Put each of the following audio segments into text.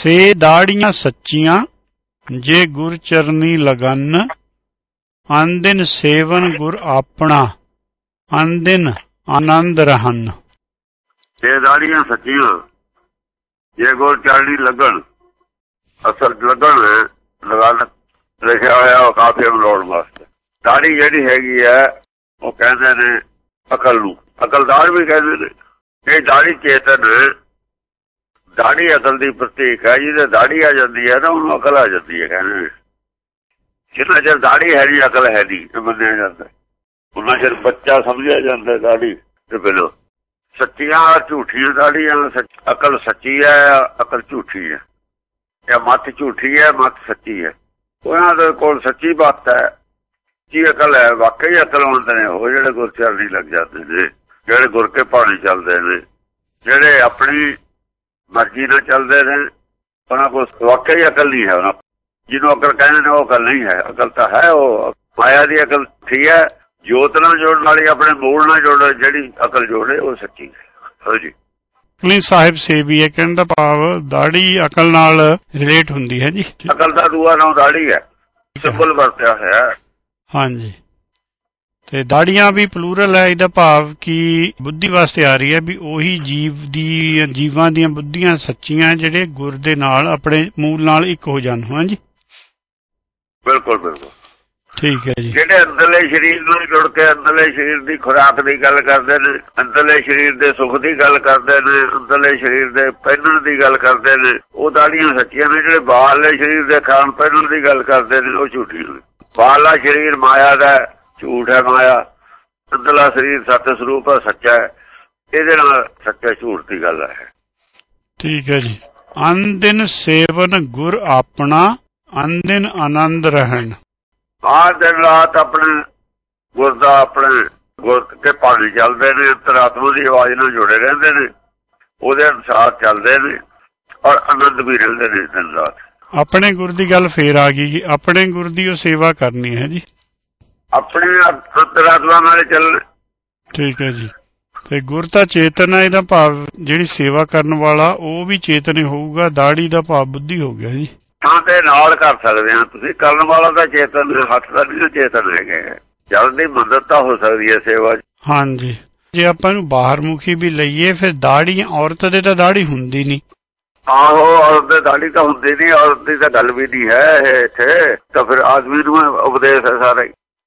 ਸੇ ਦਾੜੀਆਂ ਸੱਚੀਆਂ, ਜੇ ਗੁਰ ਚਰਨੀ ਲਗਨ ਅੰਦਿਨ ਸੇਵਨ ਗੁਰ ਆਪਣਾ ਅੰਦਿਨ ਆਨੰਦ ਰਹਨ ਇਹ ਦਾੜੀਆਂ ਸੱਚੀਆਂ, ਜੇ ਗੋਲ ਚਾਲਣੀ ਲੱਗਣ ਅਸਲ ਲਗਨ ਲਗਨ ਲਿਖਿਆ ਹੋਇਆ ਉਹ ਕਾਫੀ ਮਲੋੜ ਵਾਸਤੇ। ਦਾੜੀ ਜਿਹੜੀ ਹੈਗੀ ਹੈ, ਉਹ ਕਹਿੰਦੇ ਨੇ ਅਕਲ ਨੂੰ। ਅਕਲਦਾਰ ਵੀ ਕਹਿੰਦੇ ਨੇ, ਇਹ ਦਾੜੀ ਚੇਤਨ ਦਾੜੀ ਅਕਲ ਦੀ ਪ੍ਰਤੀਕ ਹੈ, ਜਿਹਦੇ ਦਾੜੀ ਆ ਜਾਂਦੀ ਹੈ ਨਾ, ਉਹਨੂੰ ਅਕਲ ਆ ਜਾਂਦੀ ਹੈ ਕਹਿੰਦੇ ਨੇ। ਜਿੰਨਾ ਚਿਰ ਦਾੜੀ ਹੈ ਨਹੀਂ ਅਕਲ ਹੈ ਨਹੀਂ ਇਹ ਮੰਨਿਆ ਜਾਂਦਾ ਉਹਨਾਂ ਚਿਰ ਬੱਚਾ ਸਮਝਿਆ ਜਾਂਦਾ ਦਾੜੀ ਤੇ ਬਿਲੋ ਸੱਚੀਆਂ ਝੂਠੀਆਂ ਦਾੜੀਆਂ ਅਕਲ ਸੱਚੀ ਹੈ, ਅਕਲ ਝੂਠੀ ਹੈ। ਇਹ ਮੱਤ ਝੂਠੀ ਹੈ, ਮੱਤ ਸੱਚੀ ਹੈ। ਉਹਨਾਂ ਦੇ ਕੋਲ ਸੱਚੀ ਬਾਤ ਹੈ। ਜੀ ਅਕਲ ਹੈ, ਵਾਕਈ ਅਕਲਵੰਤ ਨੇ ਉਹ ਜਿਹੜੇ ਗੁਰਚਰ ਨਹੀਂ ਲੱਗ ਜਾਂਦੇ ਨੇ, ਜਿਹੜੇ ਗੁਰ ਕੇ ਪਾਣੀ ਚੱਲਦੇ ਨੇ, ਜਿਹੜੇ ਆਪਣੀ ਮਰਜ਼ੀ ਨਾਲ ਚੱਲਦੇ ਨੇ ਉਹਨਾਂ ਕੋਲ ਵਾਕਈ ਅਕਲ ਨਹੀਂ ਹੈ ਉਹਨਾਂ ਜਿਹਨੂੰ ਅਕਲ ਕਹਿੰਦੇ ਨੇ ਉਹ ਅਕਲ ਨਹੀਂ ਹੈ। ਅਕਲ ਤਾਂ ਹੈ ਉਹ ਮਾਇਆ ਦੀ ਅਕਲ ਠੀਕ ਹੈ ਜੋਤ ਨਾਲ ਜੋੜਨ ਵਾਲੀ ਆਪਣੇ ਮੂਲ ਨਾਲ ਜੋੜ ਜਿਹੜੀ ਅਕਲ ਜੋੜੇ ਉਹ ਸੱਚੀ ਹੈ। ਹਾਂਜੀ ਅਕਲੀ ਸਾਹਿਬ ਸੇਵੀ ਹੈ ਕਹਿਣ ਦਾ ਭਾਵ ਦਾੜੀ ਅਕਲ ਨਾਲ ਰਿਲੇਟ ਹੁੰਦੀ ਹੈ ਜੀ। ਅਕਲ ਦਾ ਦੂਆ ਨਾਮ ਦਾੜੀ ਹੈ। ਸਿੰਬਲ ਵਰਤਿਆ ਹੋਇਆ ਹੈ। ਹਾਂਜੀ। ਤੇ ਦਾੜੀਆਂ ਵੀ ਪਲੂਰਲ ਹੈ ਇਹਦਾ ਭਾਵ ਕਿ ਬੁੱਧੀ ਵਾਸਤੇ ਆ ਰਹੀ ਹੈ ਵੀ ਉਹੀ ਜੀਵ ਦੀ ਜੀਵਾਂ ਦੀਆਂ ਬੁੱਧੀਆਂ ਸੱਚੀਆਂ ਜਿਹੜੇ ਗੁਰ ਦੇ ਨਾਲ ਆਪਣੇ ਮੂਲ ਨਾਲ ਇੱਕ ਹੋ ਜਾਣ ਹਾਂਜੀ ਬਿਲਕੁਲ ਬਿਲਕੁਲ। ਠੀਕ ਹੈ ਜੀ। ਜਿਹੜੇ ਅੰਦਰਲੇ ਸਰੀਰ ਨਾਲ ਜੁੜ ਕੇ ਅੰਦਰਲੇ ਸਰੀਰ ਦੀ ਖੁਰਾਕ ਦੀ ਗੱਲ ਕਰਦੇ ਨੇ ਅੰਦਰਲੇ ਸਰੀਰ ਦੇ ਸੁੱਖ ਦੀ ਗੱਲ ਕਰਦੇ ਨੇ ਅੰਦਰਲੇ ਸਰੀਰ ਦੇ ਪਹਿਨਣ ਦੀ ਗੱਲ ਕਰਦੇ ਨੇ ਉਹ ਦਾੜੀਆਂ ਸੱਚੀਆਂ ਨੇ ਜਿਹੜੇ ਬਾਹਰਲੇ ਸਰੀਰ ਦੇ ਖਾਣ ਪਹਿਨਣ ਦੀ ਗੱਲ ਕਰਦੇ ਨੇ ਉਹ ਝੂਠੀ ਨੇ। ਬਾਹਰਲਾ ਸਰੀਰ ਮਾਇਆ ਦਾ ਝੂਠ ਹੈ ਮਾਇਆ ਅੰਦਰਲਾ ਸਰੀਰ ਸੱਚ ਸਰੂਪ ਹੈ ਸੱਚਾ ਹੈ। ਇਹਦੇ ਨਾਲ ਸੱਚਾ ਝੂਠ ਦੀ ਗੱਲ ਹੈ। ਠੀਕ ਹੈ ਜੀ। ਅੰਦਿਨ ਸੇਵਨ ਗੁਰ ਆਪਣਾ ਅੰਦਿਨ ਆਨੰਦ ਰਹਿਣ। ਆਹ ਦਿਨ ਰਾਤ ਆਪਣੇ ਗੁਰ ਦਾ ਆਪਣੇ ਗੁਰ ਕੇ ਪਾਣੀ ਚੱਲਦੇ ਨੇ ਅੰਤਰਾਤਮਾ ਦੀ ਆਵਾਜ਼ ਨਾਲ ਜੁੜੇ ਰਹਿੰਦੇ ਨੇ। ਉਹਦੇ ਅਨੁਸਾਰ ਚੱਲਦੇ ਨੇ ਔਰ ਆਨੰਦ ਵੀ ਰਹਿੰਦੇ ਨੇ ਦਿਨ ਰਾਤ। ਆਪਣੇ ਗੁਰ ਦੀ ਗੱਲ ਫੇਰ ਆ ਗਈ ਆਪਣੇ ਗੁਰ ਦੀ ਉਹ ਸੇਵਾ ਕਰਨੀ ਹੈ ਜੀ। ਆਪਣੇ ਅੰਤਰਾਤਮਾ ਨਾਲ ਚੱਲ ਠੀਕ ਹੈ ਜੀ। ਤੇ ਗੁਰ ਤਾਂ ਚੇਤਨ ਹੈ ਇਹਦਾ ਭਾਵ ਜਿਹੜੀ ਸੇਵਾ ਕਰਨ ਵਾਲਾ ਉਹ ਵੀ ਚੇਤਨ ਹੋਊਗਾ ਦਾੜੀ ਦਾ ਭਾਵ ਬੁੱਧੀ ਹੋ ਗਿਆ ਜੀ। ਤਾਂ ਤੇ ਨਾਲ ਕਰ ਸਕਦੇ ਆ ਤੁਸੀਂ ਕਰਨ ਵਾਲਾ ਤਾਂ ਚੇਤਨ ਹੱਥ ਦਾ ਨਹੀਂ ਚੇਤਨ ਹੈਗੇ ਜਦ ਦੀ ਮਦਦ ਤਾਂ ਹੋ ਸਕਦੀ ਹੈ ਸੇਵਾ। ਹਾਂਜੀ। ਜੇ ਆਪਾਂ ਨੂੰ ਬਾਹਰ ਮੁਖੀ ਵੀ ਲਈਏ ਫਿਰ ਦਾੜੀ ਔਰਤ ਦੇ ਤਾਂ ਦਾੜੀ ਹੁੰਦੀ ਨਹੀਂ। ਆਹੋ ਔਰਤ ਦੇ ਦਾੜੀ ਤਾਂ ਹੁੰਦੀ ਨਹੀਂ ਔਰਤ ਦੀ ਤਾਂ ਗੱਲ ਵੀ ਨਹੀਂ ਹੈ ਇੱਥੇ। ਤਾਂ ਫਿਰ ਆਦਮੀ ਨੂੰ ਉਪਦੇਸ਼ ਹੈ ਸਾਰਾ।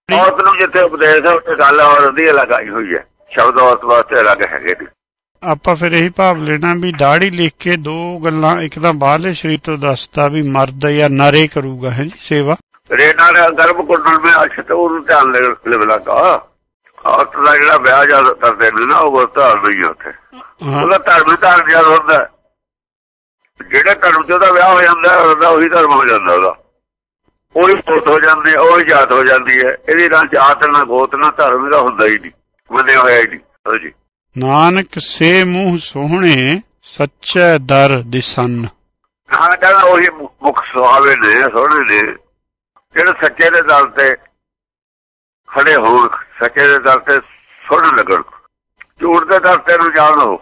ਔਰਤ ਨੂੰ ਜਿੱਥੇ ਉਪਦੇਸ਼ ਹੈ ਉੱਥੇ ਗੱਲ ਔਰਤ ਦੀ ਅਲੱਗ ਆਈ ਹੋਈ ਹੈ। ਸ਼ਬਦ ਔਰਤ ਵਾਸਤੇ ਅਲੱਗ ਹੈਗੇ ਨੇ। ਆਪਾਂ ਫਿਰ ਇਹੀ ਭਾਵ ਲੈਣਾ ਵੀ ਦਾੜੀ ਲਿਖ ਕੇ ਦੋ ਗੱਲਾਂ ਇੱਕ ਤਾਂ ਬਾਹਰਲੇ ਸਰੀਰ ਤੋਂ ਦੱਸਦਾ ਵੀ ਮਰਦ ਜਾਂ ਨਰੇ ਕਰੂਗਾ ਹੈ ਜੀ ਸੇਵਾ। ਰੇਨਾ ਦਾ ਗਰਭ ਕੁੰਡਲ ਮੇ ਅਛਤ ਉਹਨੂੰ ਧਿਆਨ ਲੈ ਲਗਾ। ਔਰਤ ਦਾ ਜਿਹੜਾ ਵਿਆਹ ਜਦ ਕਰਦੇ ਨੇ ਨਾ ਉਹ ਧਾਰ ਨਹੀਂ ਉੱਥੇ। ਉਹਦਾ ਧਰਮ ਹੀ ਧਾਰਨ ਜਦ ਹੁੰਦਾ। ਜਿਹੜਾ ਧਰਮ ਉਹਦਾ ਵਿਆਹ ਹੋ ਜਾਂਦਾ ਉਹਦਾ ਉਹੀ ਧਰਮ ਹੋ ਜਾਂਦਾ ਉਹਦਾ। ਉਹੀ ਪੁੱਤ ਹੋ ਜਾਂਦੇ ਉਹੀ ਜਾਤ ਹੋ ਜਾਂਦੀ ਹੈ। ਇਹਦੀ ਨਾਲ ਜਾਤ ਨਾ ਗੋਤ ਨਾ ਧਰਮ ਦਾ ਹੁੰਦਾ ਹੀ ਨਹੀਂ ਮੰਨਿਆ ਹੋਇਆ ਹੀ ਨਹੀਂ। ਹਾਂਜੀ ਨਾਨਕ ਸੇ ਮੂੰਹ ਸੋਹਣੇ ਸੱਚੇ ਦਰ ਦਿਸਨ। ਹਾਂ ਕਹਿੰਦਾ ਉਹੀ ਮੁਖ ਸੁਹਾਵੇ ਨੇ ਸੋਹਣੇ ਨੇ। ਜਿਹੜੇ ਸੱਚੇ ਦੇ ਦਲ ਤੇ ਖੜੇ ਹੋਣ ਸੱਚੇ ਦੇ ਦਲ ਤੇ ਸੋਹਣੇ ਲੱਗਣ। ਝੂਠ ਦੇ ਦਲ ਤੇ ਨੂੰ ਜਾਣੋ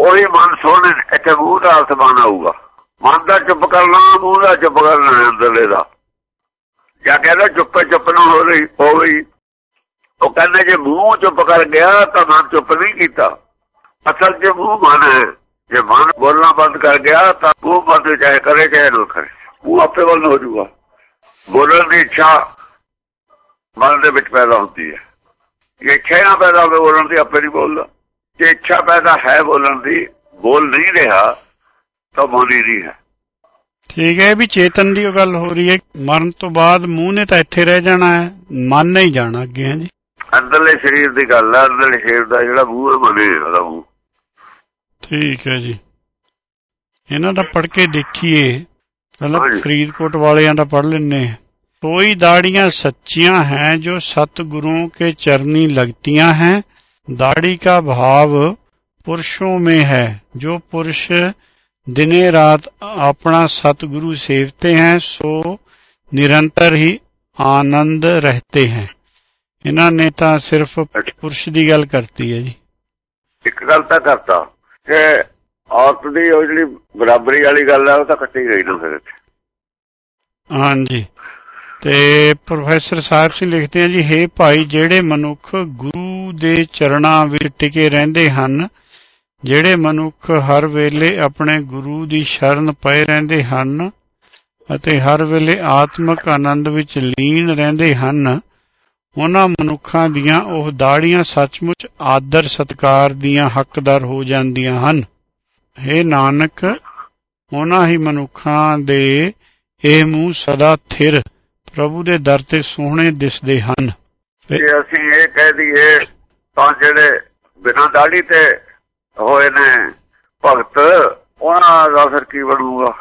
ਉਹੀ ਮਨ ਸੋਹਣੇ ਨੇ। ਇੱਥੇ ਮੂੰਹ ਦਾ ਅਰਥ ਬਣ ਆਊਗਾ। ਮਨ ਦਾ ਚੁੱਪ ਕਰਨਾ ਮੂੰਹ ਦਾ ਚੁੱਪ ਕਰਨਾ ਹੈ ਅੰਦਰਲੇ ਦਾ। ਜਾਂ ਕਹਿੰਦਾ, ਚੁੱਪ ਚੁੱਪ ਨਾ ਹੋ ਰਹੀ, ਹੋ ਗਈ। ਉਹ ਕਹਿੰਦੇ, ਜੇ ਮੂੰਹ ਚੁੱਪ ਕਰ ਗਿਆ, ਤਾਂ ਮਨ ਚੁੱਪ ਨਹੀਂ ਕੀਤਾ। ਅਸਲ 'ਚ ਮੂੰਹ ਮਨ ਹੈ। ਜੇ ਮਨ ਬੋਲਣਾ ਬੰਦ ਕਰ ਗਿਆ, ਤਾਂ ਮੂੰਹ ਬੰਦ ਚਾਹੇ ਕਰੇ, ਚਾਹੇ ਨਾ ਕਰੇ। ਉਹ ਆਪੇ ਵੱਲ ਨੂੰ ਹੋ ਜਾਊਗਾ। ਬੋਲਣ ਦੀ ਇੱਛਾ ਮਨ ਦੇ ਵਿੱਚ ਪੈਦਾ ਹੁੰਦੀ ਹੈ। ਜੇ ਇੱਛਾ ਹੀ ਨਾ ਪੈਦਾ ਹੋਵੇ, ਬੋਲਣ ਦੀ ਆਪੇ ਨਹੀਂ ਬੋਲਦਾ। ਜੇ ਇੱਛਾ ਪੈਦਾ ਹੈ ਬੋਲਣ ਦੀ, ਬੋਲ ਨਹੀਂ ਰਿਹਾ, ਤਾਂ ਬੋਲੀ ਨਹੀਂ ਹੈ। ਠੀਕ ਹੈ ਵੀ ਚੇਤਨ ਦੀ ਗੱਲ ਹੋ ਰਹੀ ਹੈ। ਮਰਨ ਤੋਂ ਬਾਅਦ ਮੂੰਹ ਨੇ ਤਾਂ ਇੱਥੇ ਰਹਿ ਜਾਣਾ ਹੈ ਮਨ ਨਹੀਂ ਜਾਣਾ ਅੱਗੇ ਹੈ ਜੀ। ਅੰਦਰਲੇ ਸਰੀਰ ਦੀ ਗੱਲ ਹੈ ਅੰਦਰਲੇ ਸਰੀਰ ਦਾ ਜਿਹੜਾ ਮੂੰਹ ਹੈ ਬਣੇ ਉਹਦਾ ਮੂੰਹ। ਠੀਕ ਹੈ ਜੀ। ਇਹਨਾਂ ਦਾ ਪੜ ਕੇ ਦੇਖੀਏ। ਪਹਿਲਾਂ ਫਰੀਦਕੋਟ ਵਾਲਿਆਂ ਦਾ ਪੜ ਲੈਣੇ ਕੋਈ ਦਾੜੀਆਂ ਸੱਚੀਆਂ ਹੈ ਜੋ ਸਤਗੁਰੂ ਕੇ ਚਰਨੀ ਲਗਤੀਆਂ ਹੈ। ਦਾੜੀ ਕਾ ਭਾਵ ਪੁਰਸ਼ੋਂ ਮੇ ਹੈ ਜੋ ਪੁਰਸ਼ दिने रात अपना सतगुरु सेवते हैं सो निरंतर ही आनंद रहते हैं ਇਹਨਾਂ ਨੇ ਤਾਂ ਸਿਰਫ ਪੁਰਸ਼ ਦੀ ਗੱਲ ਕਰਤੀ ਹੈ ਜੀ ਇੱਕ ਗੱਲ ਤਾਂ ਕਰਤਾ ਕਿ ਔਰਤ ਦੀ ਉਹ ਜਿਹੜੀ ਬਰਾਬਰੀ ਵਾਲੀ ਗੱਲ ਹੈ ਉਹ ਤਾਂ ਕੱਟੀ ਗਈ ਨਾ ਫਿਰ ਇੱਥੇ ਹਾਂਜੀ ਤੇ ਪ੍ਰੋਫੈਸਰ ਸਾਹਿਬ ਸਿੰਘ ਲਿਖਦੇ ਆ ਜੀ ਹੇ ਭਾਈ ਜਿਹੜੇ ਮਨੁੱਖ ਗੁਰੂ ਦੇ ਚਰਨਾਂ ਵਿੱਚ ਟਿਕੇ ਰਹਿੰਦੇ ਹਨ ਜਿਹੜੇ ਮਨੁੱਖ ਹਰ ਵੇਲੇ ਆਪਣੇ ਗੁਰੂ ਦੀ ਸ਼ਰਨ ਪਏ ਰਹਿੰਦੇ ਹਨ ਅਤੇ ਹਰ ਵੇਲੇ ਆਤਮਿਕ ਆਨੰਦ ਵਿੱਚ ਲੀਨ ਰਹਿੰਦੇ ਹਨ, ਉਹਨਾਂ ਮਨੁੱਖਾਂ ਦੀਆਂ ਉਹ ਦਾੜੀਆਂ ਸੱਚਮੁੱਚ ਆਦਰ ਸਤਕਾਰ ਦੀਆਂ ਹੱਕਦਾਰ ਹੋ ਜਾਂਦੀਆਂ ਹਨ। हे ਨਾਨਕ, ਉਹਨਾਂ ਹੀ ਮਨੁੱਖਾਂ ਦੇ ਇਹ ਮੂੰਹ ਸਦਾ ਥਿਰ, ਪ੍ਰਭੂ ਦੇ ਦਰ ਤੇ ਸੋਹਣੇ ਦਿਸਦੇ ਹਨ। ਜੇ ਅਸੀਂ ਇਹ ਕਹਿ ਦਈਏ ਤਾਂ ਜਿਹੜੇ ਬਿਨਾਂ ਦਾੜੀ ਤੇ ਹੋਏ ਨੇ। ਭਗਤ ਉਹਨਾਂ ਦਾ ਫਿਰ ਕੀ ਬਣੂਗਾ?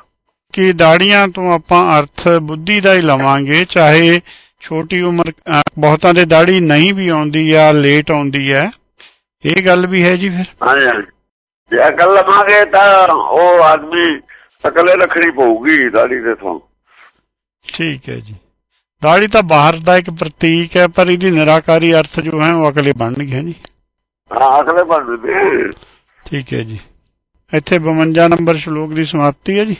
ਕਿ ਦਾੜੀਆਂ ਤੋਂ ਆਪਾਂ ਅਰਥ ਬੁੱਧੀ ਦਾ ਹੀ ਲਵਾਂਗੇ। ਚਾਹੇ ਛੋਟੀ ਉਮਰ ਬਹੁਤਾਂ ਦੇ ਦਾੜੀ ਨਹੀਂ ਵੀ ਆਉਂਦੀ ਆ ਲੇਟ ਆਉਂਦੀ ਹੈ ਇਹ ਗੱਲ ਵੀ ਹੈ ਜੀ ਫਿਰ। ਹਾਂਜੀ ਜੇ ਅਕਲ ਲਵਾਂਗੇ ਤਾਂ ਉਹ ਆਦਮੀ ਅਕਲੇ ਰੱਖਣੀ ਪਊਗੀ ਦਾੜੀ ਦੇ ਤੋਂ ਠੀਕ ਹੈ ਜੀ। ਦਾੜੀ ਤਾਂ ਬਾਹਰ ਦਾ ਇੱਕ ਪ੍ਰਤੀਕ ਹੈ ਪਰ ਇਹਦੀ ਨਿਰਾਕਾਰੀ ਅਰਥ ਜੋ ਹੈ ਉਹ ਅਗਲੇ ਬਣਨਗੇ ਜੀ। ਹਾਂ ਅਕਲੇ ਬਣਦੇ ਠੀਕ ਹੈ ਜੀ। ਇੱਥੇ 52 ਨੰਬਰ ਸ਼ਲੋਕ ਦੀ ਸਮਾਪਤੀ ਹੈ ਜੀ।